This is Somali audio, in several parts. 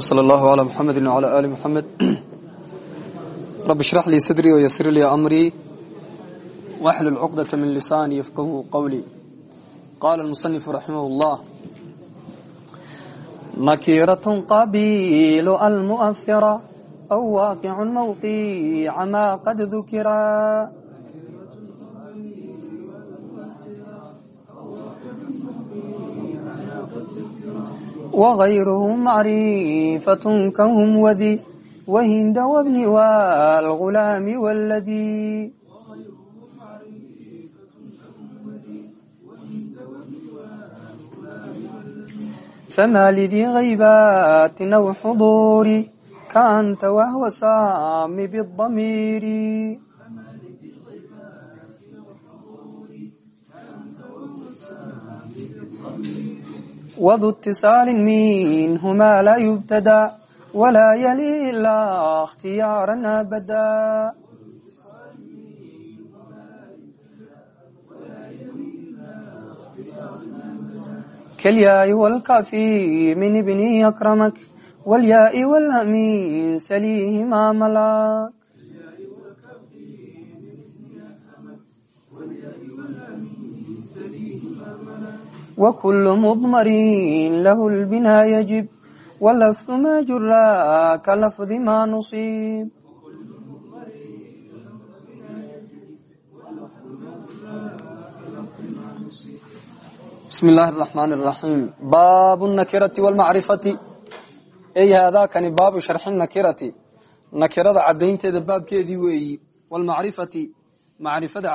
slى اllah عlى mxamedi وعlى ali mxamed rab اshrax lii sadrii وysr lii amrii wxlul cqdaة min lisaani yfqahu qwlii qala اlmuصنifu raximah اllah nakiraة qabiil almuؤhira أw waaqic mawqica ma qad dukira وغيره معرفة كهم وذي وهند وابن والغلام والذي فما لذي غيبات أو حضور كأنت وهو سام بالضمير وذو اتصال منهما لا يبتدى ولا يلي إلا اختيارا أبدا كالياء والكافي من ابني أكرمك والياء والهمين سليهما ملاك وكل مضمر له البناء يجب واللفظ ما جرا كلفظ ما نصيب بسم الله الرحمن الرحيم باب النكرة والمعرفة أي هذا كان باب شرح النكرة نكرة عدين تيدا باب كيدي وي والمعرفة معرفة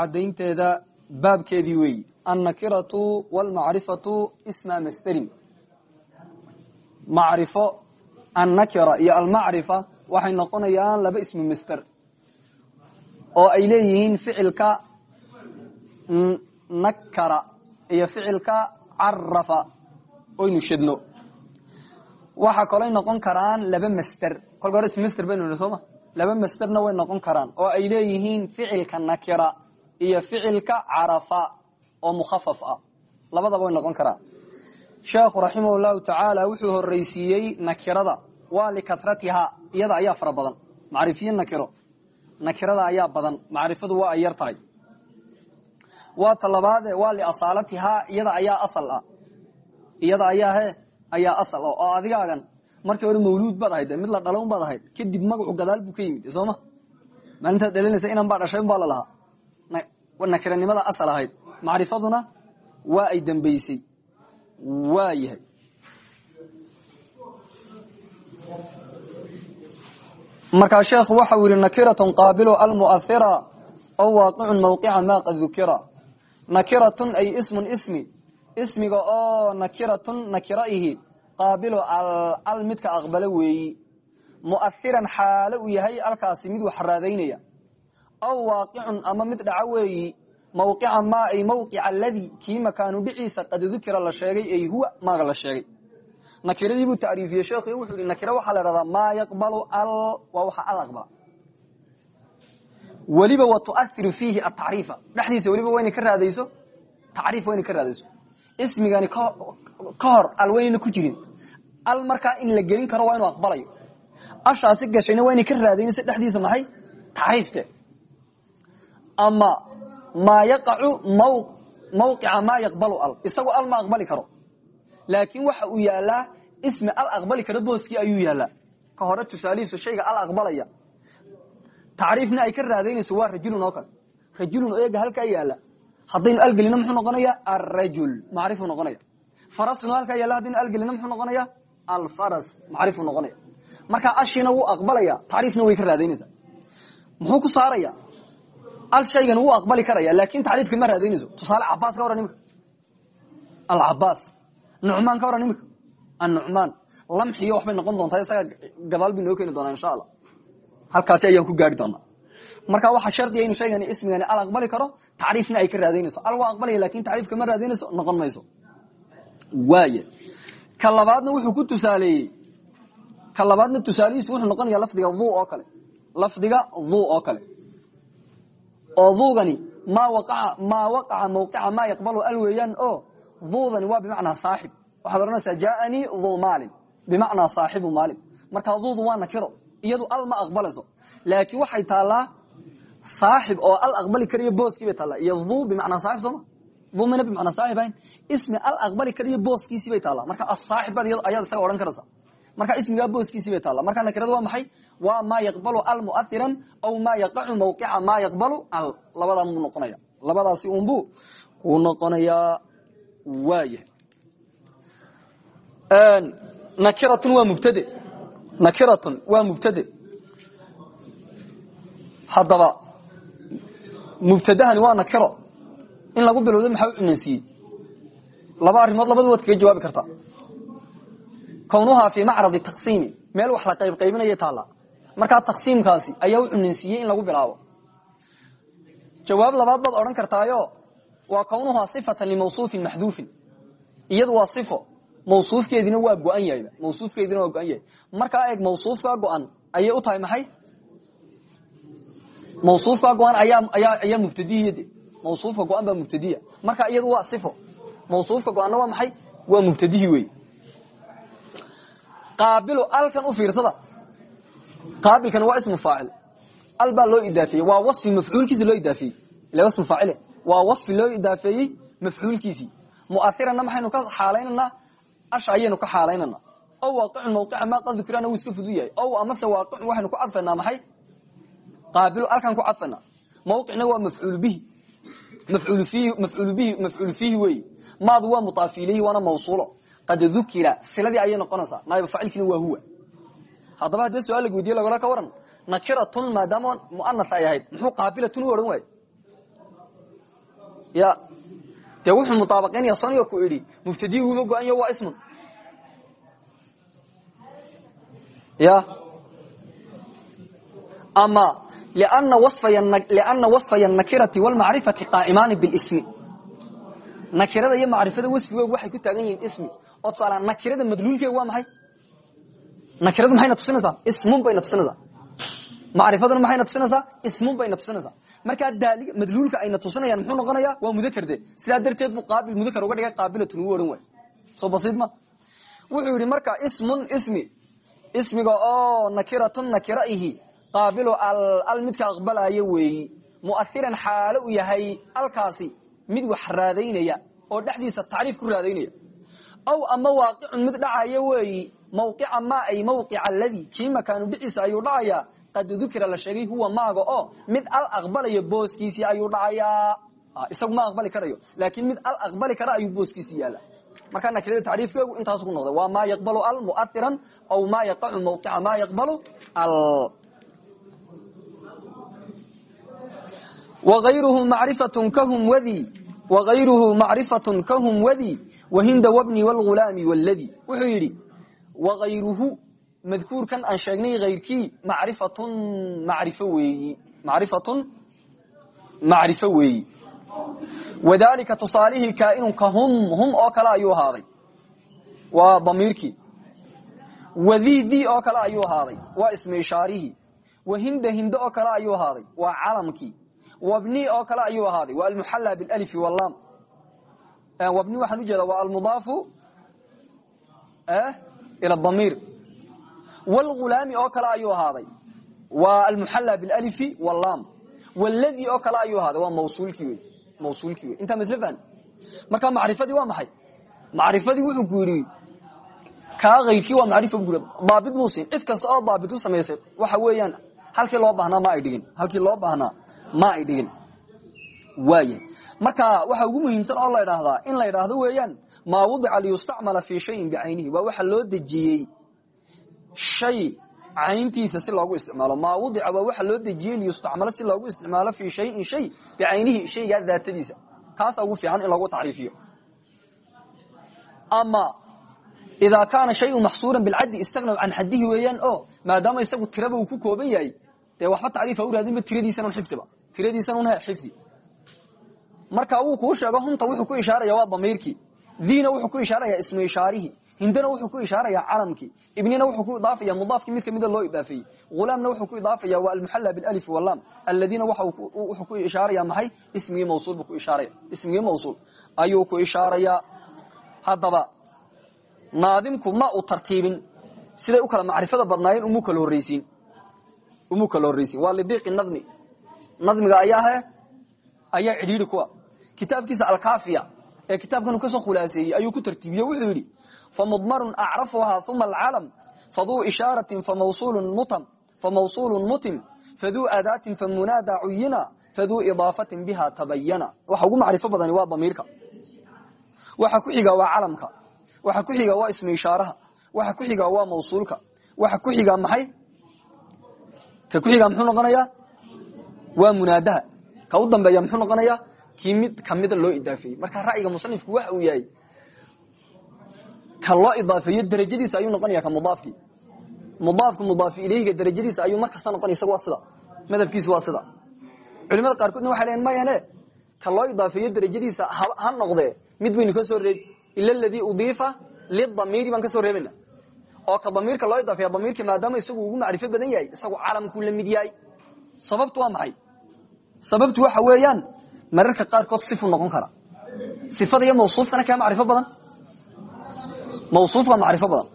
annakiratu wlmacrifatu isma masderin macrifo annakira iyo almacrifa waxay noqonayaan laba ismu masder oo ay leeyihiin ficilka nakara iyo ficilka carafa oynu shadno waxa kaley noqon karaan laba masder kolka hore ismmasder baynu idhi sooma laba masderna way noqon karaan oo ay leeyihiin ficilka nakira iyo ficilka carafa oo mukhafaf ah. Labadaba way noqon karaa sheekhu raximah llahu tacaala wuxuu horeysiiyey nakirada. Waa likatratihaa iyada ayaa fara badan. Macrifiye nakiro. Nakirada ayaa badan. Macrifadu waa ay tahay. Waa ta labaade waa liasaalatihaa iyada ayaa asal ah. Iyada ayaa he ayaa asal ah. Oo adigaagan markii hore mawluud baad ahayd mid la dhalown baad ahayd kadib magacu gadaal buu ka yimid sooma maalintaad dhalinaysa inan baa dhashay baa lalahaa nakiranimada asal ahayd macrifaduna waa ay dambaysay waa yahay. Markaa sheekhu waxa uu yihi nakiratun qaabilu almu'ahira aw waaqicun mawqica ma qad dukira nakiratun ay ismun ismi. Ismiga oo nakiratun nakira ihi qaabilu al midka aqbalo weeyi mu'ahiran xaalo uu yahay alkaasi mid wax raadaynaya. Aw waaqicun ama mid dhaco weeyi mawqica ma ay mawqica aladii kii makaanu dhiciisa qad dukira la sheegay ay huwa maaga la sheegay. Nakiradii buu tacriifiyey sheekhu wuxuu yihi nakira waxaa la dhahdaa maa yaqbalu al waa waxa al aqbala weliba wa tuahiru fiihi atacriifa dhexdiisa weliba waa inay ka raadayso tacriif waa inay ka raadayso. Ismigani ka hor al waynayna ku jirin. Al markaa in la gelin karo waa inuu aqbalayo. Ashaasi gashayna waa inay ka raadaynayso dhexdiisa maxay? Tacriifte. Ama maa yaqacu mawqica maa yaqbalu al. Isagu al ma aqbali karo. Laakiin waxa uu yaalaa ismi al aqbali karo booskii ayuu yaalaa ka hore tusaalihiisu shayga al aqbalaya. Tacriifna ay ka raadaynayso waa rajulun oo kale. Rajulun eega halkaa yaalla haddaynu algelino muxuu noqonaya? Arajul macrifu noqonaya. Farasuna halkaa yaalla haddaynu algelino muxuu noqonaya? Alfaras macrifu noqonaya. Ashiina wuu aqbalaya tacriifna way ka raadaynaysaa muxuu ku saaraya al shaygan wuu aqbali karaya laakin tacriifka ma raadaynayso tusaale cabaas ka waran imika. Alcabaas nucmaan ka waran imika. Annucmaan. Lamxiyo waxbay noqon doontaa isaga gadaal bay noo insha allah. Halkaasi ayaan ku gaari doonaa. Marka waxaa shardiga inu shaygani ismigani al aqbali karo tacriifna ay ka raadaynayso al waa aqbalaya laakiin tacriifka ma raadaynayso noqon mayso. Waaya ka wuxuu ku tusaaleeyey. Ka labaadna wuxuu noqonaya lafdiga dhu oo kale. Lafdiga dhu oo kale oo duugani maa waqaca mawqica maa yaqbalu al weeyaan o duudani waa bimacnaa saaxib. Waxaad odhanaysaa jaaanii duu maalin. Bimacnaa maalin. Markaa duudu waa nakiro iyadu al ma laakiin waxay taallaa saaxib oo al aqbali kariyo booskii bay taallaa. Iyo duu bimacnaa saaxib sooma duu mina bimacnaa ismi al aqbali kariyo booskiisii bay taallaa. Marka asaaxib baad ayaad isaga odhan karaysa marka ismigaa booskiisii bay taallaa. Marka nakirada waa maxay? Waa maa yaqbalu al muahiran aw maa yaqacu mawqica maa yaqbalu? Al labadaa muu noqonaya labadaasi unbuu kuu noqonayaa. Waaya nakiratun waa mubtade. Nakiratun waa mubtade. Haddaba mubtadahani waa nakiro. In lagu bilowdo maxaa u cunansiiyey laba arrimood labadu waad jawaabi kartaa kownuhaa fii macradi taqsiimi. Meel wax la qayb qaybinaya taalla. Markaa taqsiimkaasi ayaa u cunansiiyey in lagu bilaabo. Jawaab labaad baad odhan kartaayo waa kownuhaa sifatan limawsuufin maxduufin. Iyadu waa sifo. Mawsuufkeediina waa go-an yahay mawsuufkeediina waa go-an yahay. Markaa eeg mawsuufkaa go-an ayay u tahay maxay? Mawsuufkaa go-an ayaa ayaa ayaa mubtadihiya de mawsuufka go-an baa mubtadiya. Marka iyadu waa sifo. Mawsuufka go-anna waa maxay? Waa mubtadihi wey qaabilu alkan u fiirsada. Qaabilkan waa ismu faacil. Al loo idaafeeyey waa wasfi mafcuulkiisi loo idaafeeyey ila ismu faacile. Waa wasfi loo idaafeeyey mafcuulkiisii muahiranna maxaynu ka xaalaynanaa asha ka xaalaynana. Ow waaqicun mawqica maa qad dukirana wuu iska fudu yahay ow amase waxaynu ku cadfaynaa maxay? Qaabilu alkan ku cadfana mawqicna waa mafcuul bihi. Mafcuul bihi mafcuul fiihi weeye. Maadu waa mutaaf ilayhi waana qad dukira siladii ayay noqonaysaa naayib faacilkina waa huwa haddaba haddii su'aal lag weydiye ka waran nakiratun maadaama muanas ay ahayd muxuu qaabilatun u odhan waaye ya dee wuxuu mutaabaqaynaya soniga ku idhi mubtadihi wuuba go-anyo waa ismun ya ama lana wasfaya nakirati wlmacrifati qaa'imaani bilismi nakirada iyo macrifada wasfigooga waxay ku taagan yihiin ismi oo tusaala nakirada madluulkeega waa maxay? Nakiradu maxayna tusinaysaa? Ismun bayna tusinaysaa. Macrifaduna maxayna tusinaysaa? Ismun bayna tusinaysaa. Markaa daaliga madluulka ayna tusinayaan muxuu noqonayaa waa mudakar de sidaa darteed buu mudakar uga dhigay qaabilatun uu waay soo basiid ma? Wuxuu yidhi marka ismun ismi ismiga oo nakiratun nakira qaabilu al midka aqbalaayo weeyi muahiran xaalo yahay alkaasi mid wax raadaynaya oo dhexdiisa tacriif ku raadaynaya aw ama waaqicun mid dhacaya weeyi. Mawqica maa ay mawqica aladii kii makaanu dhiciisa ayuu dhacayaa qad dukira la sheegay huwa maaga oo mid al aqbalaya booskiisii ayuu dhacayaa isagu ma aqbali karayo laakiin mid al aqbali kara ayuu booskiisii yaalla. Markaa nakirada tacriifkeegu intaasu ku noqday waa maa yaqbalu al muahiran aw maa yaqacu mawqica maa yaqbalu al. Wayruhu macrifatun kahum wadii wahinda wabni wlghulaami wladi wuxuu yidhi wagayruhu madkuurkan aan sheegnay hayrkii macrifatun macrifo weeyi macrifatun macrifo weeyi wadalika tusaalihii kaainun ka hum hum oo kale ayuu ahaaday waa damiirkii wadiidii oo kale ayuu ahaaday waa ismi ishaarihii wahinda hindo oo kale ayuu ahaaday waa calamkii wabni oo kale ayuu ahaaday waa almuxalla bilalifi walaam wabni waxaan ujeeda waa almudaafu ila damiir. Wlghulaami oo kale ayuu ahaaday. Waa almuxalla bilalifi walaam wladi oo kale ayuu ahaaday. Waa mawsuulkii wey mawsuulkii wey intaa masle fahn marka macrifadii waa maxay? Macrifadii wuxuu ku yidhi kaa kayrkii waa macrifa bu daabit muusin cid kasta oo daabit u samaysay waxa weeyaan halkii loo baahnaa ma ay dhigin. Halkii loo baahnaa ma ay dhigin. Waaya marka waxa ugu muhiimsan oo la idhaahdaa in la idhaahdo weeyaan maa wudica liyustacmala fii shayin bicaynihi waa waxa loo dejiyey shay cayntiisa si loogu isticmaalo. Maa wudica waa waxa loo dejiyey liyustacmalo si loogu isticmaalo fii shayin shay bicaynihi shaygaa daatadiisa. Kaasa ugu fiican in lagu tacriifiyo. Ama idaa kaana shayu maxsuuran bilcaddi istagnaw can xadihi weeyaan o maadaama isagu tiraba uu ku kooban yahay dee waxba tacriifa u raadinba tiradiisan un xifdiba tiradiisan un xifdi marka wuu kuu sheego hunta wuxuu ku ishaaraya waa damiirkii diina wuxuu ku ishaaraya ismu ishaarihii hindana wuxuu ku ishaaraya calamkii ibnina wuxuu ku idaafaya mudaafkii mid kamida loo idaafeeyey hulaamna wuxuu ku idaafaya waa almuxalla bilif walaam aladiina wuxuu ku ishaaraya maxay? Ismigii mawsuul buu ku ishaaraya. Ismigii mawsuul. Ayuu ku ishaaraya haddaba naadimku ma uu tartiibin. Siday u kala macrifada badnaayeen umu kala horreysiin waa lidiiqi nadmi. Nadmiga ayaa ayaa cidhiidhi kuwa. Kitaabkiisa alkaafiya ee kitaabkan ka soo khulaaseeyey ayuu ku tartiibiye wuxuu yidhi famudmarun acrafuhaa uma alcalam faduu ishaaratin famawsulun mutim faduu aadaatin famunaada cuyina faduu idaafatin biha tabayana waxa ugu macrifo badani waa damiirka. Waxa ku xiga waa calamka waxa ku xiga waa ismu ishaaraha. Waxa ku xiga waa mawsuulka. Waxa ku xiga maxay? Ka ku xiga muxuu noqonayaa? Waa munaadaha ka u dambeeya muxuu noqonayaa? Kii mid kamida loo idaafeeyey marka ra'yiga musanifku waxa uu yahay ka loo idaafeeyo darajadiisa ayuu noqonaya ka mudaafkii mudaafku mudaaf ilayhiga darajadiisa ayuu mar kasta noqonaya isaga waa sida. Madhabkiisu waa sida. Culimada qaarkoodna waxay leeyiin mayane ka loo idaafeeyo darajadiisa ha noqdee. Mid baynu ka soo reeb ila aladii udiifa lidamiiri baan ka soo reebayna oo ka damiirka loo idaafeeya damiirka maadaama isagu ugu macrifo badan yahay isagu calamkuu la mid yahay. Sababtu waa maxay sababtu waxa weeyaan mararka qaarkood sifu noqon kara. Sifada iyo mawsuufkana kaa macrifo badan. Mawsuufka macrifo badan.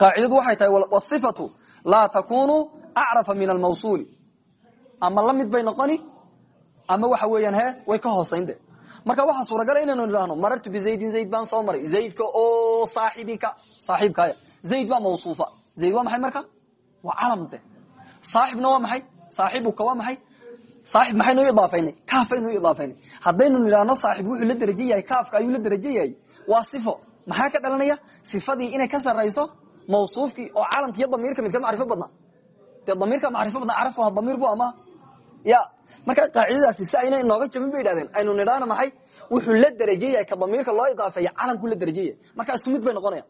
Qaacidadu waxay tahay wasifatu laa takunu acrafa min almawsuuli. Ama la mid bay noqoni ama waxa weeyaan he way ka hoosaynde marka waxaa suuragala inaynu idhaahno marartu bizaydin zayd baan soo maray. Zaydka oo saaxibika saaxiibkaya zayd baa mawsuufa. Zayd waa maxay marka? Waa calamde saaxibna waa maxay? Saaxibuka waa maxay saaxib maxaynu idaafaynay kaafaynu idaafaynay haddaynu nidhaahno saaxib wuxuu la derajo yahay kaafka ayuu la derajo yahay waa sifo. Maxaa ka dhalanaya? Sifadii inay ka sarayso mawsuufkii oo calamki iyo damiirka midka macrifo badnaa. Dee damiirka macrifo badnaa carafha damiir bu ama? Ya marka qaacidadaasi si ayna inooga jabin bay idhahdeen aynu nidhaahno maxay? Wuxuu la derajo ka damiirka loo idaafeeya calamkuu la derajo marka isku mid bay noqonaya.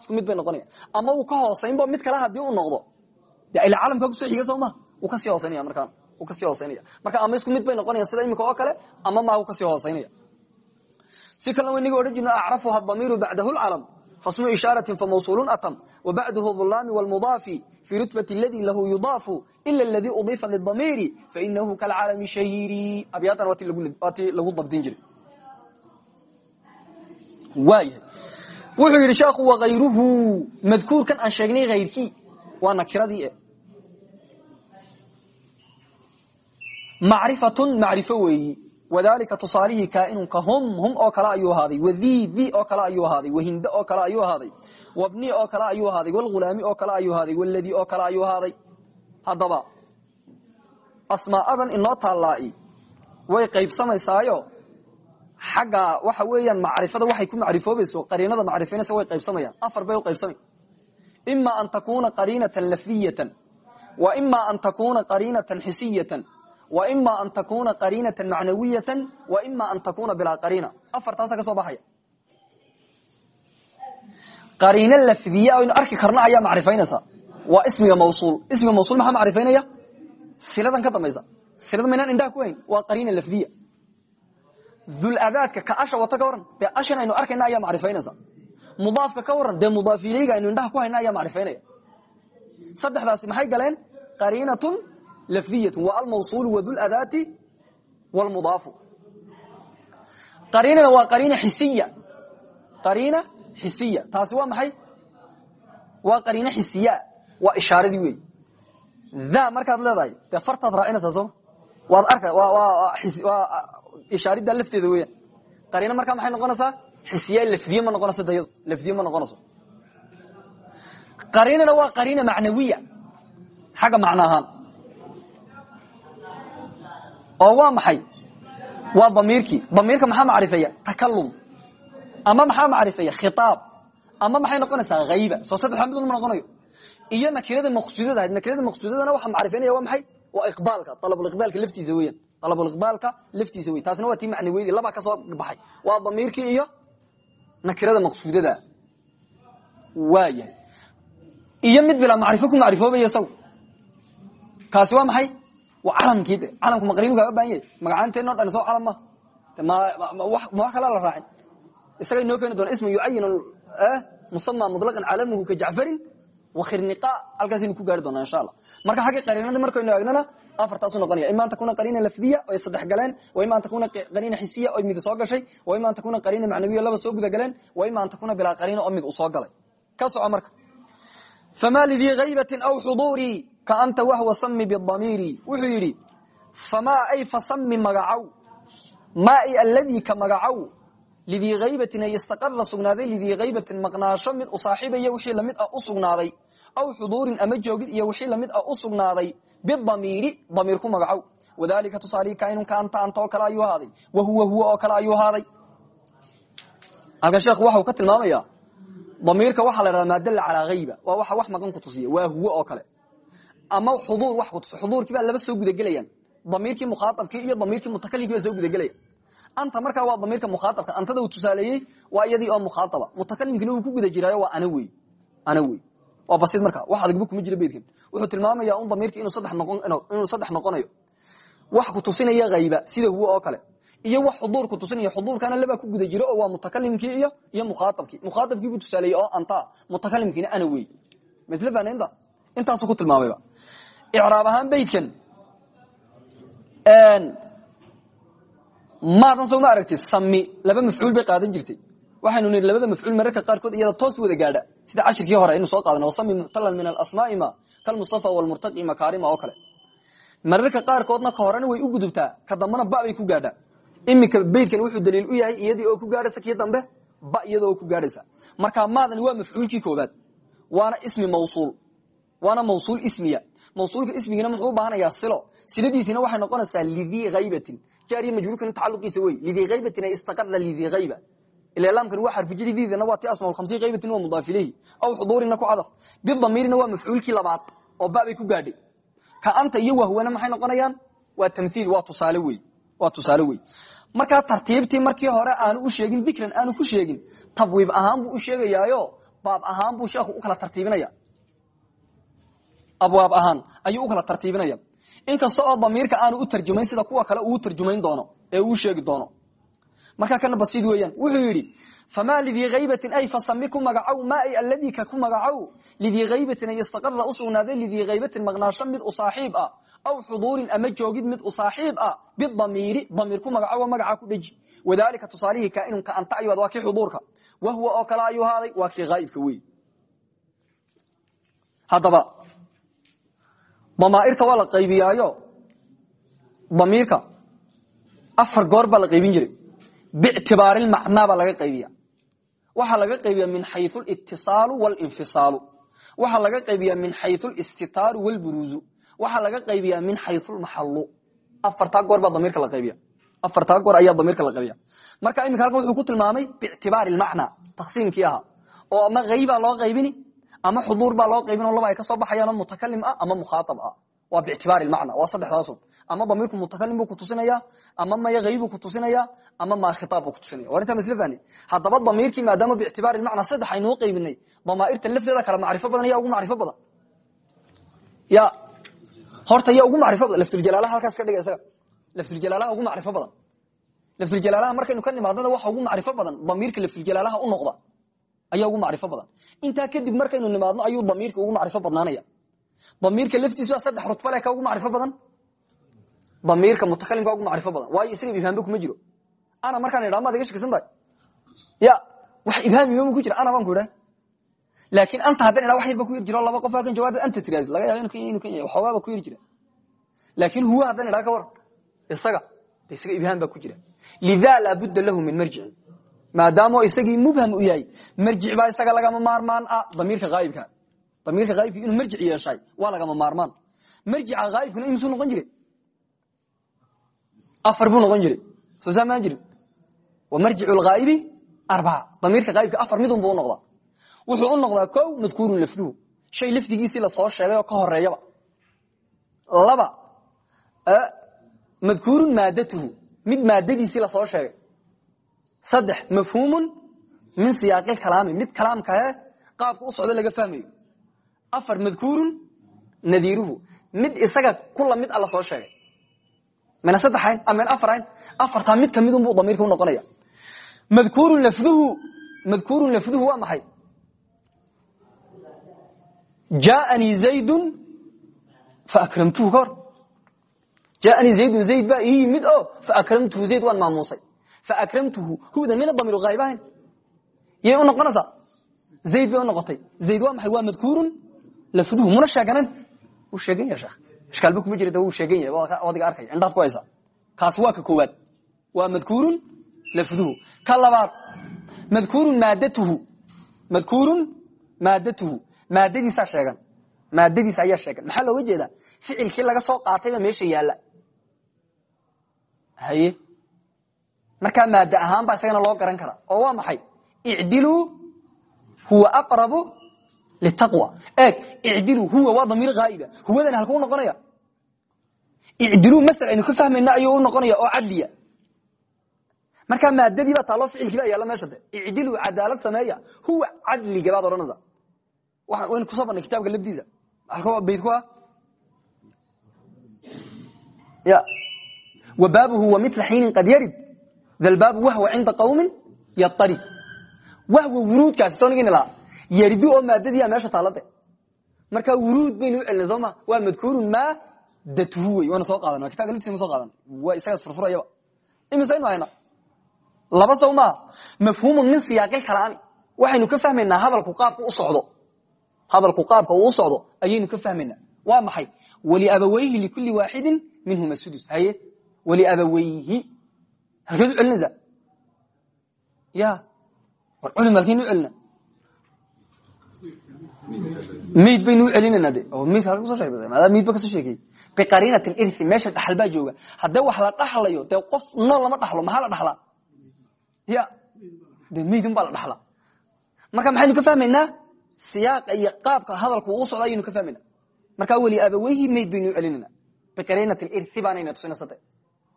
Isku mid bay noqonaya. Ama uu ka hoosaynbo mid kale haddii uu noqdo. De ila calamka ku soo xiga soo ma? Uu ka sii hoosaynaya markaan ka sii hoosaynaya marka ama isku mid bay noqonaya sida imika oo kale ama maaha ka sii hoosaynaya si kalena wayniga odhan jirno acrafuha damiiru bacdahu lcalam fasmu ishaaratin famawsuulun atam wabacduhu dhulaami wlmudaafi fii rutbati aladii lahu yudaafu ila aladii udiifa lidamiiri fainahu kalcaalami shahiiri. Abyaatan waa ti lagu dabdin jiray. Waayahay wuxuu yidhi sheekhu wakayruhu madkuurkan aan sheegnay hayrkii waa nakiradii e macrifatun macrifo weeyi. Wadalika tusaalihii kaainun ka hum hum oo kale ayuu ahaaday. Wadii di oo kale ayuu ahaaday. Wahind oo kale ayuu ahaaday. Wabni oo kale ayuu ahaaday. Walghulaami oo kale ayuu ahaaday. Waladii oo kale ayuu ahaaday. Haddaba asmaa'adan inoo taallaa'i way qaybsamaysaayo xagga waxa weeyaan macrifada waxay ku macrifoobayso qariinada macrifaynaysa way qaybsamayaan. Afar bay u qaybsamay. Ima an takuna qariinatan lafdiyatan wa ima an takuna qariinatan xisiyatan ima an takuna qariinatan macnawiyatan wa ima an takuna bilaa qariina afartaasa ka soo baxaya. Qariino lafdiya aynu arki karno ayaa macrifaynaysa. Waa ismiga mawsuul. Ismiga mawsuul maxaa macrifaynaya? Siladan ka dambaysa. Silada maynaan indhaha ku hayn. Waa qariina lafdiya duladaadka ka asha wata ka waran dee ashan aynu arkayna ayaa macrifaynaysa. Mudaafka ka waran dee mudaaf ilayga aynu indhaha ku hayna ayaa macrifaynaya. Saddexdaasi lafdiyatu waa almawsuulu waduladaati wlmudaafu qariinana waa qariina xisiya qariina xisiya taasi waa maxay? Waa qariina xisiya waa ishaaradii wey tha markaad leedahay dee fartaad raacinaysaa sooma waad arka waa ishaarida lafteeda weeyaan qariina markaa maxay noqonaysaa? Xisiya lafdiye ma noqonayso dayadu. Lafdiye ma noqonayso. Qariinana waa qariina macnawiya. Xagga macno ahaan oo waa maxay? Waa damiirkii. Damiirka maxaa macrifeeya? Takalum ama maxaa macrifeeya? Khitaab. Ama maxay noqonaysaa? Hayba soo saddexdaa mid ma noqonayo. Iyo nakirada maqsuudada ahayd nakirada maqsuudadana waxaa macrifaynaya waa maxay? Waa iqbaalka. Alabuliqbaalka laftiisa weeyaan. Alabuliqbaalka laftiisa wey taasina waa tii macnaweydi labaa ka soo baxay. Waa damiirkii iyo nakirada maqsuudada. Waayahay iyo mid bilaa macrifo ku macrifoobaya kaasi waa maxay waa calamkii de calamku maqriinu kaaga baahan yahay. Magacaanteenoo dhan soo calam maha ma wax kalaa la raacin. Isaga inoo keeni doona ismu yucayin musama muطlaqan calamuhu ka jacfarin wakhirniqa halkaasaynu ku gaari doonaa insha allah marka xagga qariinadii markaynu eegnana afartaasu noqonaya ima an takuna qariina lafdiya oy saddex galeen. Wa ima an takuna qariina xisiya oy mid soo gashay. Wa ima an takuna qariina macnawiya laba soo guda galeen. Wa ima an takuna bilaa qariina oo mid uu soo galay. Ka soco marka. Fama lidii haybatin aw xuduurii ka anta wahwa sami bidamiiri wuxuu yidhi famaa ay fasami magacow maa ay alladii ka magacow lidii haybatin ay istaqara sugnaaday lidii haybatin maqnaasho mid u saaxiibaya wixii la mid ah u sugnaaday. Aw xuduurin ama joogid iyo wixii la mid ah u sugnaaday. Bidamiiri damiir ku magacow wadalika tusaalihi kainun ka anta anta oo kale ayuu ahaaday. Wahuwa huwa oo kale ayuu ahaaday. Halkan sheekhu waxau ka tilmaamaya damiirka waxaa la dhahdaa maa dalla calaa hayba waa waxa wax maqan ku tusiya waa huwo oo kale ama xuduur wax ku tusiya xuduurkii baa laba soo gudagelayaan. Damiirkii mukhaaabkii iyo damiirkii mutakalimkii baa soo gudagelaya anta markaa waa damiirka mukhaaabka antada uu tusaaleeyey waa iyadii oo mukhaataba. Mutakalimkina uu ku guda waa ana wey ana wey waa basid marka wax adagba kuma jiro beydkan wuxuu tilmaamaya un damiirka inuu saddex noqonayo. Wax ku tusinaya sida huwo oo kale. Iyo wax xuduur ku tusinaya. Xuduurkana labaa ku guda oo waa mutakalimkii iyo iyo mukhaaabkii mukhaaabkii buu tusaaleeyey anta. Mutakalimkiina ana wey masle faanaynta intaasuu ku tilmaamayba icraab ahaan beydkan maadan soo ma sami laba mafcuul bay qaadan jirtay. Waxaynu nihi labada mafcuul mararka qaarkood iyada toos wada gaadha. Sida cashirkii hore aynu soo qaadana sami muctalan min alasmaai ma kalmustafa walmurtaqi makaarima oo kale. Mararka qaarkoodna ka horena way u gudubtaa ka dambana ba ku gaadhaa iminka beydkan wuxuu daliil u yahay iyadii oo ku gaadhaysa kii dambe ba iyada oo ku gaadhaysa. Marka maadan waa mafcuulkii koobaad waana ismi mawsuul waana mawsuul ismiya mawsuulka ismigina muxuu u baahanayaa silo siladiisina waxay noqonaysaa lidii haybatin jaariya majruurkan tacaluqiisa wey lidii haybatin ay istaqara lidii hayba ila laamkan waa xarfujadidiidana waa ti asmaa khamsi haybatin waa mudaaf ilayhi aw xuduurina ku cadaf bidamiirina waa mafcuulkii labaad oo ba bay ku gaadhay ka anta iyo wahwana maxay noqonayaan waa tamhiil waa tusaale wey waa tusaale wey markaa tartiibtii markii hore aanu u sheegin dikran aanu ku sheegin tabwiib ahaan buu u sheegayaayo baab ahaan buu sheekhu u kala tartiibinaya abwaab ahaan ayuu u kala tartiibinaya. Inkasta oo damiirka aanu u tarjumayn sida kuwa kale uu tarjumayn doono ee uu sheegi doono. Markaa kana basid weeyaan wuxuu yidhi famaa lidii haybatin ay fasami magacow ay alladii ka ku magacow? Lidii haybatin ay istaqara u lidii haybatin maqnaasho mid u saaxiib ah aw xuduurin ama joogid mid u saaxiib ah bidamiiri damiir ku magacow magacaa ku dheji wadalika tusaalihii kaainun ka anta ayuad waa kii xuduurka. Wahwa oo kale ayuu haaday waa kii haa'ibka wey haddaba damaairta waa la qaybiyaayo. Damiirka afar goor baa la qaybin jiray. Bictibaari macnaa baa laga qaybiya waxaa laga qaybiya min xayu litisaalu walinfisaalu waxaa laga qaybiya min xayu listitaaru walburuuzu waxaa laga qaybiya min xayu lmaxalu afartaa goor ayaa damiirka la qaybiya marka iminka halkan wuxuu ku tilmaamay biictibaari lmacnaa taqsiimkii ahaa. Oo ama haybaa loo qaybini ama xuduur baa loo qaybin oo laba ay ka soo baxayaanoo mutakalim ah ama mukhaaab ah. Waa biictibaari macna waa saddexdaasun ama damiirku mutakalim buu kutusinaya ama maya haybu kutusinaya ama ma khitaab buu kutusinaya war intaa masl fani haddaba damiirkii maadaama biictibaari macna saddex aynuu qaybinay damaairta lafteeda kale macrifo badan ya ugu macrifo badan. Ya horta ya ugu macrifo badan. Laftuljalaalaha halkaas ka dhiga isaga. Laftuljalaalaha ugu macrifo badan. Laftuljalaalaha markaynu ka nimaadnada waxa ugu macrifo badan damiirka laftuljalaalaha u noqda ayaa ugu macrifo badan. Intaa kadib markaynu nimaadno ayuu damiirka ugu macrifo badnaanaya. Damiirka laftiisu waa saddex rutbale ka ugu macrifo badan? Damiirka mutakalimka ugu macrifo badan. Waayo isaga ibhaamba kuma jiro. Ana markaan idhaa iga shakisan tahay? Ya wax ibhaam imamu ku jira. Ana baan ku idhaha. Laakiin anta haddan idhaa wax yarba ku yar laba qof halkan jawaada anta tiraadid laga yaaba inu kan yahay waxoogaaba ku yar jira. Laakiin huwa haddan idhaa ka war isaga isaga ibhaam baa ku jira. Lidaa laabudda lahu min marjicin maadaamo isagii mubham u yahay marjic baa isaga lagama maarmaan. Ah damiirka haayibka damiirka haayibka inuu marjic yeeshay waa lagama maarmaan. Marjica haayibkuna imisuu noqon jiray afar buu noqon jiray. Soo saamaan jirin. Wa marjicu lghaa'ibi arbaca damiirka haayibka afar midun buu unoqdaa wuxuu u noqdaa ko madkuurun lafduhu shay lafdigiisii la soo sheegay oo ka horeeyaba laba madkuurun maadatuhu. Mid maadadiisii la soo sheegay saddex mafhuumun min siyaaqi kalaami. Mid kalaamkae qaabka u socdo laga fahmayo. Afar madkuurun nadiiruhu. Mid isaga kula mid a la soo sheegay. Mina saddexayn amen afarayn. Afartaa mid kamidun buu damiirka u noqonaya. Madkuurun lafduhu madkuurun lafduhu waa maxay? Jaaanii zaydun faakramtuhu ka hor. Jaaanii zayd baa ii yimid o faakramtuhu zayd waan maamuusay faakramtuhu hudan mina damiir haybahayn yay u noqonaysaa zayd bay u noqotay zayd waa maxay waa madkuurun lafduhu muna sheeganan wuu sheegan yaha sheekh ishkaalba kuma jira de wuu sheegan yahay adiga arkaya indhaad ku haysa kaasi waa ka koowaad waa madkuurun lafduhu ka labaad madkuurun maadatuhu madkuurun maadatuhu maadadiisaa sheegan maadadiisa ayaa sheegan maxaa looga jeedaa ficilkii laga soo qaatayba meesha yaalla haye markaa maada ahaan baa isagana loo garan karaa oo waa maxay? Icdiluu huwa aqrabu litaqwa eeg icdiluu huwa waa damiir haa'iba huwadan halkuu noqonaya? Icdiluu masal aynu ka fahmayna ayuu u noqonaya oo cadliya. Markaa maadadii baa taalo ficilkii baa yaalla meesha de. Icdiluu cadaalad sameeya huwa cadliga baad odhanaysa waynu ku soo barnay kitaabka labdiisa. Baydku ah ya. Wa baabuhu wa mila xiinin qad yarid dalbaabu wahwa cinda qawmin yarid wahwa wuruudkaasi soonigini lahaa yaridu oo maadadiia meesha taalade marka wuruud baynu u celinay soo ma waa madkuurun maadatuhu wey waana soo qaadana kitabka laftiisa so qaadana waa isagaas furfurayaba imisaynu hayna laba sow maa mafhuumun min siyaaqi kalaami. Waxaynu ka fahmaynaa hadalku qaabka u socdo. Hadalku qaabka uu u socdo ayaynu ka fahmaynaa. Waa maxay? Waliabawayhi likuli waaxidin minhuma sudus haye waliabawayhi halkeed u celinaysaa ya war culim halkeen u celina mayd baynu u celinayna de oo maydka halka kuso sheegtay maadaa mayd ba ka soo sheekeyey biqariinati lirthi meesha dhaxal baa jooga haddee wax la dhaxlayo dee qof nool lama dhaxlo maxaa la dhaxlaa ya de maydun baa la dhaxlaa marka maxaynu ka fahmaynaa siyaaqa iyo qaabka hadalku uu socda ayaynu ka fahmayna markaa weli abaweyhi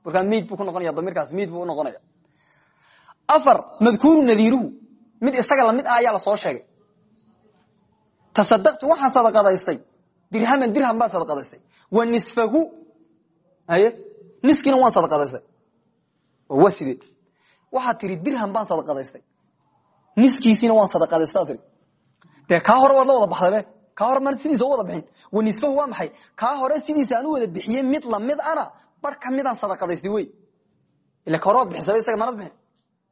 markaa mayd buu ku noqonaya damiirkaas mayd buu unoqonaya afar madkuuru nadiiruhu. Mid isaga la mid ah ayaa la soo sheegay. Tasadaqtu waxaan sadaqadaystay. Dirhaman dirham baan sadaqadaystay. Wa nisfahu haye? Niskiina waan sadaqadaystay. Waa sidee waxaad tiri dirham baan sadaqadaystay. Niskiisiina waan sadaqadaystaa tiri dee kaa hore waad la wada baxdabe kaa hore ma sidiisa u wada bixin. Wa nisfahu waa maxay? Kaa hore sidiisa aan u wada bixiyey mid la mid ana bar ka midaan sadaqadaystay wey. Ila ka waad bixisaba isaga manad bixin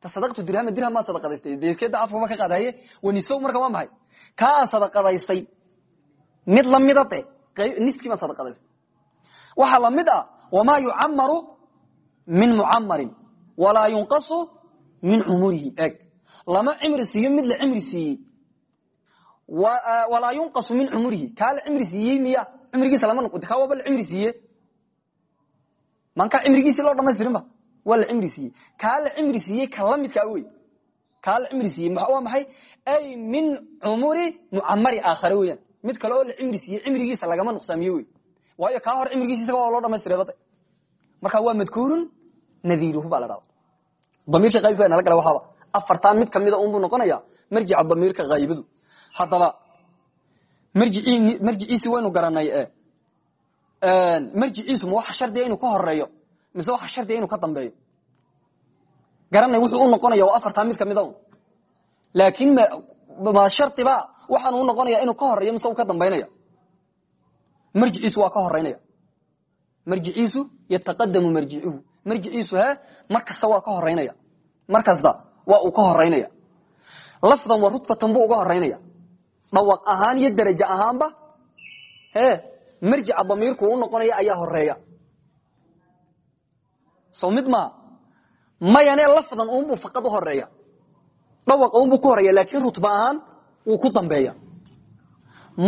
tasadaqtu dirhama dirham baan sadaqadaystay. Deeskeeda afkuma ka qaadaye wa nisfahu marka waa maxay kaa aan sadaqadaystay? Mid lamida de niskii baan sadaqadaystay. Waxaa la mid ah wamaa yucamaru min mucamarin walaa yunqasu min cumurihi eg lama cimri siiyo mid la cimri siiyey. Walaa yunqasu min cumurihi kaa la cimri siiyey miya? Cimrigiisa lama noqo kaa waaba la cimri siiye mankaa cimrigiisii loo dhamaystirinba waa la cimri siiyey kaa la cimri siiyey ka la siiyey waa maxay? Ay min cumuri mucamari aakhare mid kale oo la cimri siiyey cimrigiisa lagama nuqsaamiyo wey waayo kaa hore cimrigiisa isaga loo dhamaystira bada marka waa madkuurun nadiiruhu baa la dhada damiirka qaybka nala gala waxaaba mid kamida unbuu noqonaya marjica damiirka kaybadu haddaba marjiciisi waynu garanay marjiciisu ma waxa shardiga inuu ka horeeyo mise waxa shardiga inuu ka dambeeyo. Garanay wuxuu u noqonaya waa afartaan mid kamida un laakin ma shardiba waxaan u noqonaya inuu ka horeeyo mise u ka dambaynaya marjiciisu waa ka horeynaya marjiciisu yataqadamu marjicuhu marjiciisu he mar kasta waa ka horeynaya mar kasta waa uu ka horeynaya lafdan wa rutbatan buu uga horeynaya dhawaq ahaan iyo darajo ahaanba he marjica damiirku u noqonaya ayaa horreeya. So mid maa mayane lafdan unbuu faqad u horreeya. Dhawaqa unbuu ku horreeya laakiin rutba ahaan wuu ku dambeeya.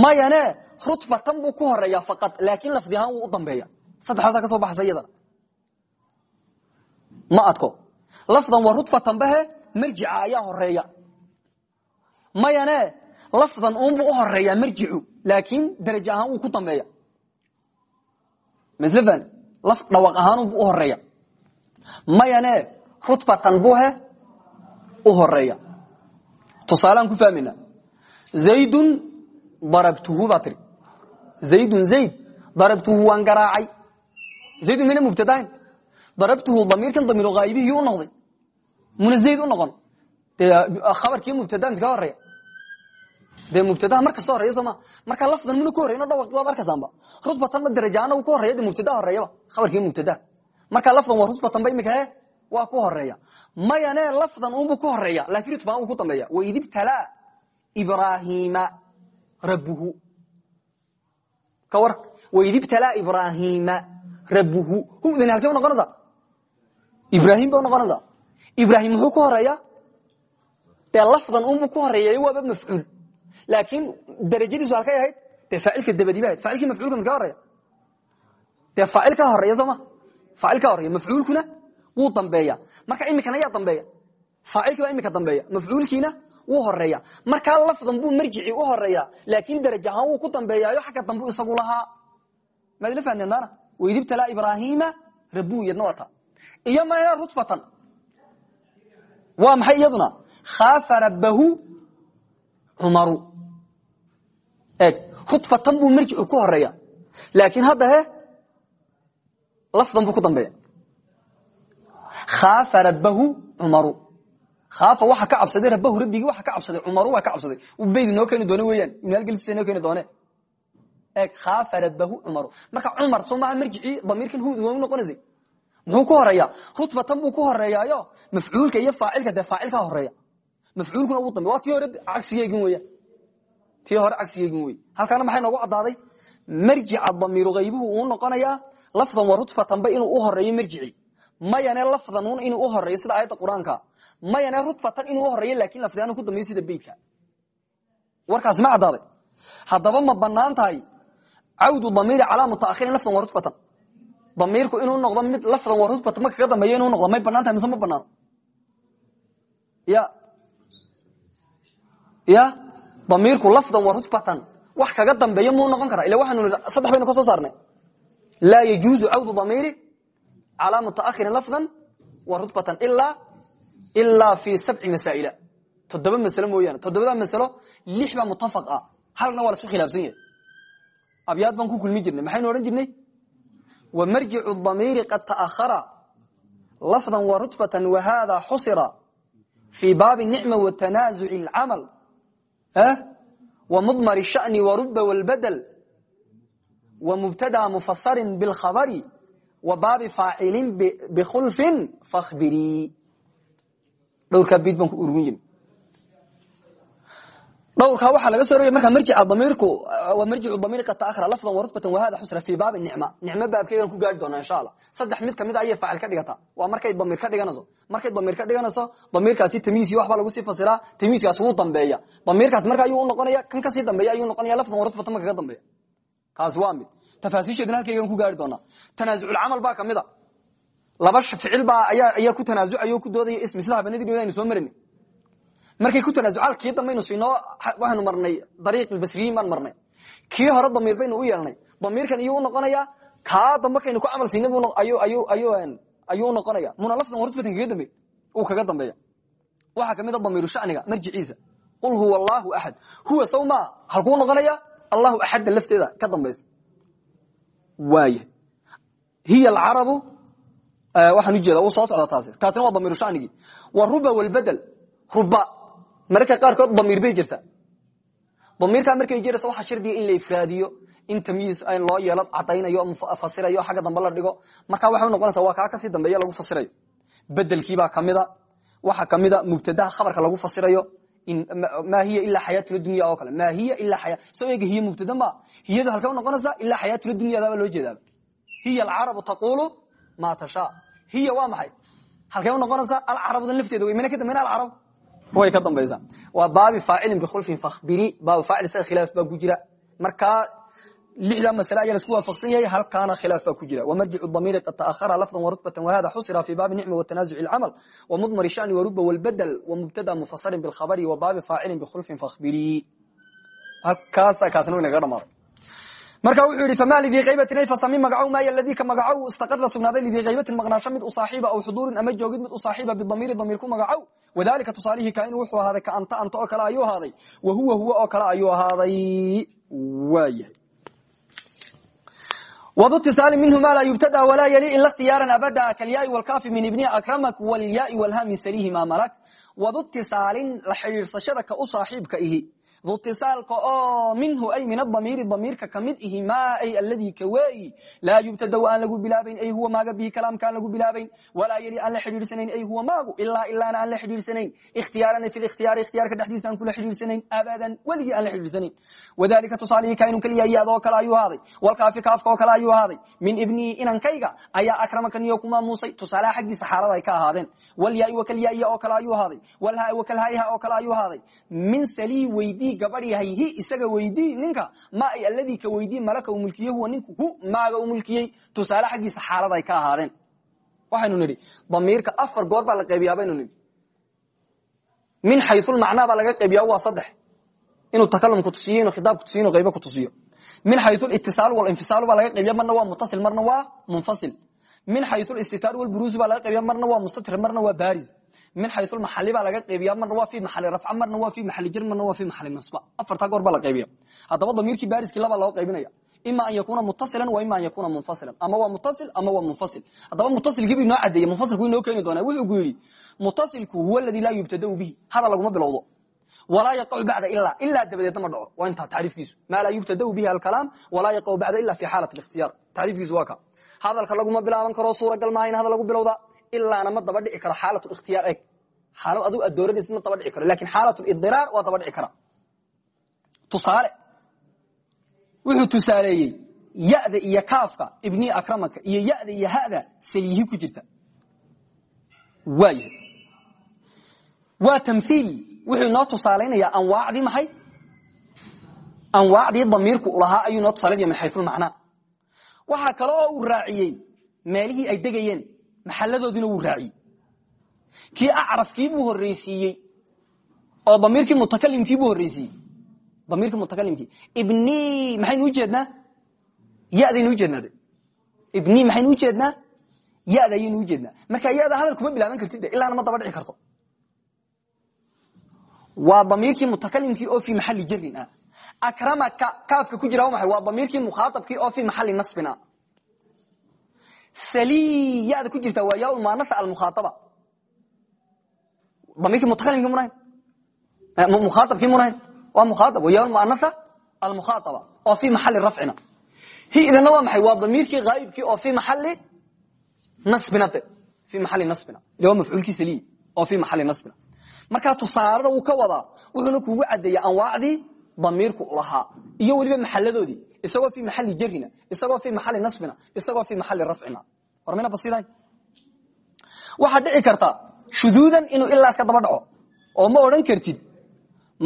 Mayane rutbatan buu ku horreeya faqad laakiin lafdi ahaan wuu u dambeeya. Saddexdaasaa ka soo baxaysa ma adko lafdan wa rutbatan bahe marjica ayaa horreeya. Mayane lafdan unbuu u horeeyaa marjicu laakiin darajo ahaan ku dambeeya mslfan laf dhawaq ahaan unbuu u horreeya mayane rutbatan buu he u horreeya tusaalaan ku fahmayna zaydun darabtuhu baa tiri. Zaydun zayd darabtuhu waan garaacay. Zaydun mina mubtadahayn darabtuhu damiirkan damiiru haayibihii u noqday. Muna zayd u noqon. Dee khabarkii mubtada mid ka horreeya dee mubtadaha mar kasta horeya sooma marka lafdan muna ku horeyno dhawaqi waad arkaysaanba rutbatanna darajaana uu ka horeya de mubtada horeeyaba khabarkii mubtadaha marka lafdan waa rutbatan ba imika he waa ku horreeya mayane lafdan unbuu ku horreeya laakiin rutbaan uu ku dambeeya. Waid ibtalaa ibraahiima rabbuhu. Ka war waidibtalaa ibrahima rabuhu hudani halkey unoqonaysa ibrahim bay unoqonaysa ibrahim muxuu ku horreeya dee lafdan unbu ku horreeya waaba mafcuul laakiin darajadiisu halkay ahayd dee faacilka dabadi ba ahayd faacilkii mafcuulka mid ka horreeya dee faacil ka horreeya sooma faacil ka horreeya mafcuulkuna wuu dambeeya marka imikana yaa dambeeya faacilkii baa imika dambeeya mafcuulkiina wuu horreeya markaa lafdan buu marjici u horreeya laakiin daraj ahaan wuu ku dambeeyaayo xagga dambu isagu lahaa maad ila fahanteen daana waydibtalaa ibrahima rabu yadna wata iyo mayna rutbatan waa maxay iyaduna khaafa rabahu cumaru eeg rutbatan buu marjicu ku horreeya laakiin hadda he lafdan buu ku dambeeya khaafa rabahu cumaru khaafa waxa ka cabsaday rabahu rabbigii waxa ka cabsaday cumaru waa ka cabsaday. Beyd noo keeni doone weeyaan ibnaalgelisa noo keeni doone. Eeg khaafa rabahu cumaru marka cumar soo maaha marjicii damiirkan waa u noqonaysay? Muxuu ku horreeya rutbatan buu ku horeeyaayo. Mafcuulka iyo faacilka dee faacilkaa horreeya. Mafcuulkuna ugu dambe waa tii hore cagsigeegin weeyaan tii hore cagsigeegin wey halkaana maxay noogu caddaaday? Marjica damiiru haybuhu uu noqonayaa lafdan wa rutbatanba inuu u horeeyo marjici. Mayane lafdanun inuu u horeeyo sida aayadda qur'aanka. Mayane rutbatan inuu u horeeyo laakin lafdigaan ku dambeeyo sida beydka. Warkaasi ma caddaaday. Haddaba ma bannaan tahay cawdu damiiri calaa mutaakhirin lafdan wa rutbatan damiirku inuu noqdo mid lafdan wa rutbatan ma kaga dambeeyo inuu noqdo may bannaan tahay mise ma banaano ya. Ya damiirku lafdan wa rutbatan wax kaga dambeeyo muu noqon karaa? Ila waxaanu saddex baynu ka soo saarnay. Laa yajuuzu cawdu damiiri calaa mutaakhirin lafdan wa rutbatan ilaa ilaa fi sabci masaa'ila. Toddoba masalo mooyaane toddobada masalo lix baa mutafaq ah halna waa la isku khilaafsan yahay. Abyaad baan ku kulmi jirnay maxaynu odhan jirnay? Wa marjicu damiiri qad ta'ahara lafdan wa rutbatan wa hada xusira fii baabi nicma wa tanaazuci alcamal ruba walbadel wa mubtada mufasarin bilkhabari wa baabi faacilin bikhulfin fakhbirii dhowrkaa bid baan ku dhowrkaa waxaa laga soo rogaya markaa marjica damiirku waa marjicu damiir qad ta'akhara lafdan wa rutbatan wa hada xusra fii baabi nicma. Nicmo baabkeegan ku gaari doonaa insha allah saddex mid ka mid a ayay faacil ka dhigataa. Waa markay damiir ka dhiganayso markay damiir ka dhiganayso damiirkaasi tamiis iyo waxbaa lagu sii fasiraa tamiiskaas wuu dambeeya. Damiirkaas marka ayuu unoqonaya kan ka sii dambeeya ayuu noqonaya lafdan wa rutbatan ma dambeeya. Kaasi waa mid. Tafaasiisheedna halkaygan ku gaari doonaa. Tanaasuculcamal baa ka mid a. Laba ficil baa ayaa ku tanaazucay o ku doodaya ismi. Sida habanadii aynu soo marini markay ku tanaazucaan kii dambaynu siinoo waxaynu marnay dariiq basriyiin baan marnay. Kii hore damiir baynu u yeelnay. Damiirkan iyuu unoqonaya kaa dambe kaynu ku camal siinay ayuu unoqonaya muna lafdan warutbatan kaga dambeey uu kaga dambeeya. Waxaa ka mid a damiiru shaniga marjiciisa qul huwa allahu axad huwa saw maa halkuu noqonaya allahu axadda lafteeda ka dambaysa. Waaya hiya alcarabu waxaan ujeeda uu soo socda taasi. Kaasina waa damiiru shanigii. Wa ruba walbedel ruba mararka qaarkood damiir bay jirta. Damiirkaa markay jirayso waxaa shardiga in la ifraadiyo in tamyiis loo yeelo cadaynayo fasirayo xagga dambe la dhigo. Markaa waxay unoqonaysa waa kaa ka sii dambeeya lagu fasirayo. Bedelkiibaa kamida waxaa kamida mubtadaha khabarka lagu fasirayo ma hiya ilaa xayaatuna dunya oo kale. Ma hiya ilaa aya soo eega hiy mubtada ma hiyadu halkay unoqonaysaa ilaa xayaatuna dunyadaaba loo jeedaaba hiya alcarabu taqulu ma tashaa. Hiya waa maxay? Halkay unoqonaysaa alcarabudan lafteeda way mana ka dambayna alcarab way ka dambaysaa waa baabi faacilin bikhulfin fakhbiri baabi faacil isaga khilaaf baa ku jira. Markaa lixdaa masale ayaa la isku waafaqsan yahay halkaana khilaaf baa ku jira. Wamarjicu damiiri qad ta'ahara lafdan warutbatan wahada xusira fi baabi nicma watanaazuci alcamal wamudmari shani waruba walbadel wamubtada mufasarin bilkhabari wa baabi faacilin bikhulfin fakhbiri. Halkaasa kaasna way nagaga dhamaaday marka wuxuu yihi fama lidii kaybatin fasami magacow maaya ladii ka magacow? Istaqara sugnaaday lidii kaybatin maqnaasho mid u saaxiiba aw xuduurin ama joogid mid u saaxiiba bidamiiri damiir ku magacow wadalika tusaalihii kain wuxuu ahaaday ka anta anta oo kale ayuu ahaaday. Wa huwa huwa oo kale ayuu ahaaday. Waayahay wdu tisaali minhu ma laa yubtada walaa yali ila اkhtiyaara abada kalyaai wlkaafi min ibni akramak wlyaai wlhami salihi ma malak. Wadu tisaalin la xidhiidsashada ka u saaxiibka ihi dutisaalka oo minhu ay min adamiiri damiirka ka mid ihi maa ay aladii kaweeyi laa yubtadaw aan lagu bilaabayn ay huwa maaga bihi kalaamka lagu bilaabayn? Walaa yeli aan la xidhiidsanayn ay huwa maagu? Ilaa ilaana aan la xidhiidsanayn ikhtiyaaran fi ikhtiyaari ikhtiyaarka dhexdiisa aan kula xidhiidsanayn abadan weligii aan la xidhiidsanayn wadalika tusaalihii kainun kaliya iyadoo kale ayuu ahaaday. Walkaafi kaafka oo kale ayuu ahaaday. Min ibnihi inankayga ayaa akramaka niyo ku maamuusay tusaalaha xaggiisa xaalada ay ka ahaadeen. Walyaai wakalyaaiya oo kale ayuu ahaaday. Walhaa wakalhaayaha oo kale ayuu ahaaday. Min salii weydii gabadh yahay hi isaga weydii ninka ma ay alladii ka weydii malaka u mulkiye huwa ninku hu maaga u mulkiyey. Tusaale xaggiisa xaalada ay ka ahaadeen. Waxaynu nidhi damiirka afar goor baa la qaybiyaa baynu nidhi. Min xayulmacnaa baa laga qaybiyaa waa saddex. Inuu takalumku tusiyo inuu khitaabku tusiyo inuu qaybo ku tusiyo. Min xayu itisaal walinfisaalu baa laga qaybiya marna waa mutasil marna waa munfasil min xayu istitaar walburuusu baa laga qaybiya marna waa mustatir marna waa baariz min xayu maxali baa laga qaybiya marna waa fi maxali rafca marna waa fi maxali jar marna waa fi maxali nasba afartaa goor baa la qaybiya haddaba damiirkii baariskii labaa loo qaybinaya ima an yakuna mutasilan wa ima an yakuna munfasilan ama waa mutasil ama waa munfasil haddaba mutasilkii bu inoo cadeeye munfasilku inoo keeni doonaa wuxuu ku yidhi mutasilku huwa aladii laa yubtadau bihi hadal laguma bilowdo walaa yaqacu bacda ilaa ilaa dabadeedna ma dhaco waa intaa tacriifkiisu maa laa yubtadau bihi alkalaam walaa yaqacu bacda ila fi xaalat اlاkhtiyaar tacriifkiisu waa ka hadalka laguma bilaaban karo suuragal maaha hadal lagu bilowdaa ilaana ma daba dhici karo xaalat اkhtiyaar eg xaalad adigu aad ma daba dhici karo laakiin xaalat idiraar waa daba dhici kara. Tusaale wuxuu tusaaleeyey yada iyo kaafka ibni akramaka iyo yada iyo hada saliihi ku jirta. Waayahay waa tamhiil wuxuu inoo tusaalaynayaa anwaacdii maxay? Anwaacdii damiirku ulahaa ayuu inoo tusaalaynaya min xaysulmacnaa waxaa kale oo uu raaciyey meelihii ay degayeen maxaladoodiina wuu raaciyey. Kii acrafkiibuu horreysiiyey oo damiirkii mutakalimkiibuu horreysiiyey damiirkii mutakalimkii ibni maxaynu ujeednaa yadaynu ujeednaa de ibni maxaynu ujeednaa yada ayaynu ujeednaa marka yada hadal kuma bilaaban kartid ilaana ma daba dhici karto. Waa damiirkii mutakalimkii oo fi maxali jarin ah akramaka kaafka ku jira waa damiirkii mukhaaabkii oo fi maxali nasbin ah sali ku jirta waa yaa lmuanasa almukhaaaba damiirkii mutakalimkii munahayn mukhaaabkii munahayn waa mukhaaab wa yaa lmuanasa almukhaaaba oo fi maxali rafcina. Hidana waa maxay? Waa damiirkii haayibkii oo fi maxali nasbina de fi maxali nasbina. Ila waa mafcuulkii oo fi maxali nasbina. Markaa tusaalena wuu ka wadaa wuxuuna kugu cadeeya anwaacdii damiirku lahaa iyo weliba maxaladoodii isagoo fi maxali jarina isagoo fi maxali nasbina isagoo fi maxali rafcina. Warmina basidan waxaa dhici karta shuduudan inuu ilaa iska daba dhaco oo ma odhan kartid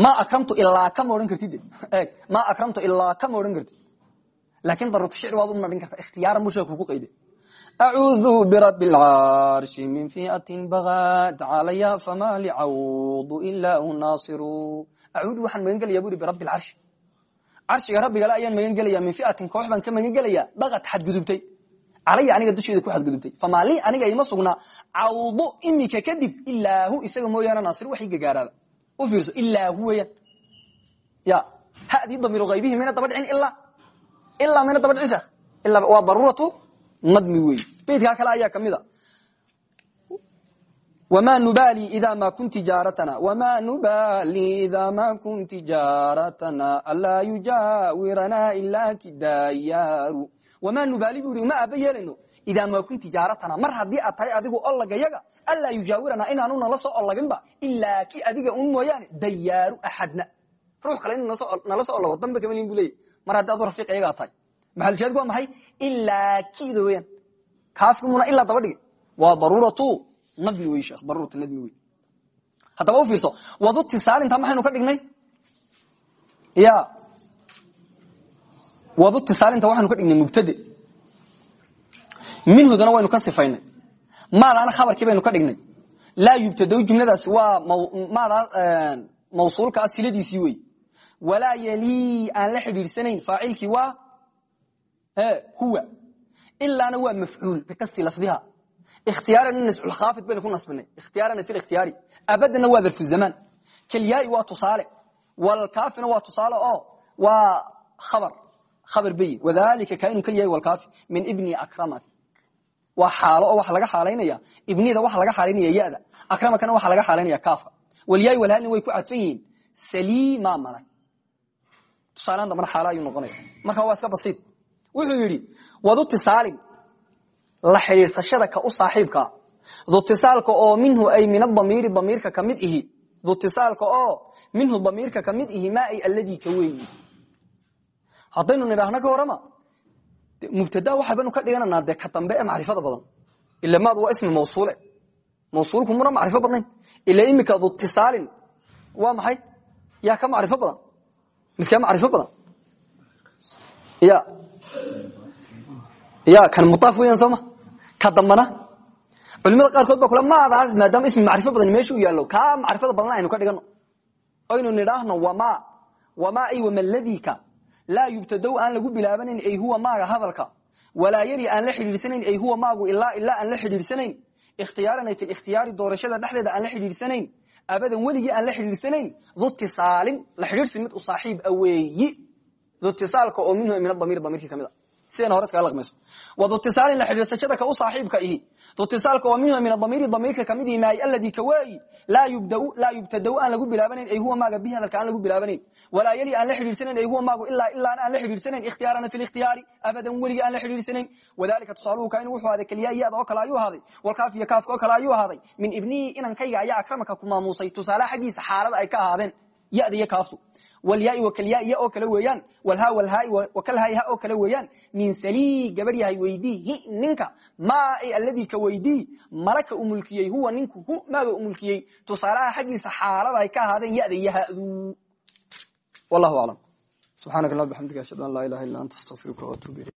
ma akramtu ilaa ka ma odhan kartid. Eeg ma akramtu ilaa ka ma odhan kartid. Laakin daruurta shicri waad u madhin karta ikhtiyaaran buu sheeku ku qayday acuudu birabi lcarshi min fiatin bagad calaya fama licawdu ilaa hu naasiru acuudu waxaan magan gelaya buri birabbi lcarshi carshiga rabbigale ayaan magan gelaya min fiatin koox baan ka magan gelaya bagad xadgudubtay. Calaya aniga dusheeda ku xadgudubtay. Famaa li aniga ima sugnaa cawdu imika kadib ilaa hu isaga mooyaane naasir waxay gagaaraaba u fiirso ilaa hu weeyaan. Ya haddii damiiru haybihi mayna daba dhicin ilaa ilaa mayna daba dhicin sheekh ilaa waa daruuratu nadmi wey beydkaa kale ayaa ka mid a wma nubali ida ma kun tijaaratana wma nubali ida ma kun tijaaratana alaa yujaawirana ilaa kidayaaru wama nubaali bu uri ma aaba yeelayno idaa ma kun tijaaratana mar haddii aad tahay adigu ollagayaga alaa yujaawirana inaanu nala soo ollaginba ilaa ki adiga un mooyaane dayaaru axadna ruux kale inu nala soo ollago danba kamalin bu leeyay mar haddii adu rafiiq ayagaa tahay maxalshaadku waa maxay ilaa kida nadmi wey sheekh daruuratu nadmi wey haddaba u fiirso wadu tisaalinta maxaynu ka dhignay? Ya. Wadu tisaalinta waxaynu ka dhignay mubtade minhudana waynu ka sifaynay. Maadaana khabarkii baynu ka dhignay. Laa yubtado jumladaasi waa maadaa mawsuulka ah wey walaa yalii aan la xidhiidsanayn faacilkii waa huwa. Ilaana waa mafcuul bikasti lafdiha nasculkhaafid baynu ku nasbinay ikhtiyaarana fi ikhtiyaari abadana waa darfu zamaan kelyaai waa tusaale walkaafina waa tusaale oo waa khabar khabar bayin wadalika kainu kelyaai walkaafi min ibni akramak waa xaalo oo waxa laga xaalaynaya ibnida waxa laga xaalaynaya yada akramakana waxa laga xaalaynaya kaafka walyaai walhaalin way ku cadfan yihiin salima malay tusaalahan dambana xaala ayuu noqonaya marka waa iska basiid wuxuu yidhi la xidhiidsashada ka u saaxiibkaa dutisaalka oo minhu ay min adamiiri damiirka ka mid ihi. Dutisaalka oo minhu damiirka ka mid ihi maa ay alladii ka weeyi haddaynu nidhaahno ka warama mubtada waxaabanu ka dhigananaa dee ka dambe ee macrifada badan. Ila maad waa ismi mawsuule. Mawsuulku muna macrifo badnayn. Ila imika dutisaalin waa maxay? Yaa ka macrifo badan. Midkaa macrifo badan. Ya ya kan mudaaf weyan sooma ka dambana? Culimada qaarkood ba kule maadaas maadaama ismi macrifo badan meesha u yaallo. Macrifada badan aynu ka dhigano aynu nidhaahno wama wama ay wamaladika laa yubtadow aan lagu bilaabanayn ay huwa maaga hadalka. Walaa yali aan la xidhiidsanayn ay huwa maagu ilaa ilaa aan la xidhiidsanayn ikhtiyaaran fi ikhtiyaari doorashada dhexdeeda aan la xidhiidsanayn abadan weligii aan la xidhiidsanayn dutisaalin la xidhiidsi mid u saaxiib aweeyi dutisaalka oo minhu min adamiir damiirkii ka mid a sidayna hore iskaga laqmayso wa dutisaalin la xidhiidsashada ka u saaxiibka ihi. Dutisaalka oo minhu min adamiiri damiirka ka mid ihi maay alladii kaweeyi laa yubtadau aan lagu bilaabanayn ay huwa maaga bihi hadalka aan lagu bilaabanayn walaa yali aan la xidhiidsanayn ay huwa maagu ilaa ilaana aan la xidhiidsanayn ikhtiyaarana fi likhtiyaari abadan weligii aan la xidhiidsanayn wadalika tusaaluhu ka in wuxuu ahaaday keliya iyada oo kale ayuu ahaaday. Walkaaf iyo kaafka oo kale ayuu ahaaday. Min ibnihi inankayga ayaa akramaka ku maamuusay. Tusaalaha xaggiisa xaalada ay ka ahaadeen yada iyo kaaftu walyaai wakalyaai ya oo kale weeyaan. Walhaa walhaai wakalhaai ha oo kale weeyaan. Min salii gabadh yahay weydii hi ninka. Maa ay alladii ka weydii malaka u mulkiyey huwa ninku hu maaga u mulkiyey. Tusaalaha xaggiisa xaalada ay ka ahaadeen yada iyo hadu. Wallahu aclam subxaanaka allah bxamdika ashhadu an laa ilaha illa anta astaqfiruka waatuub ilayk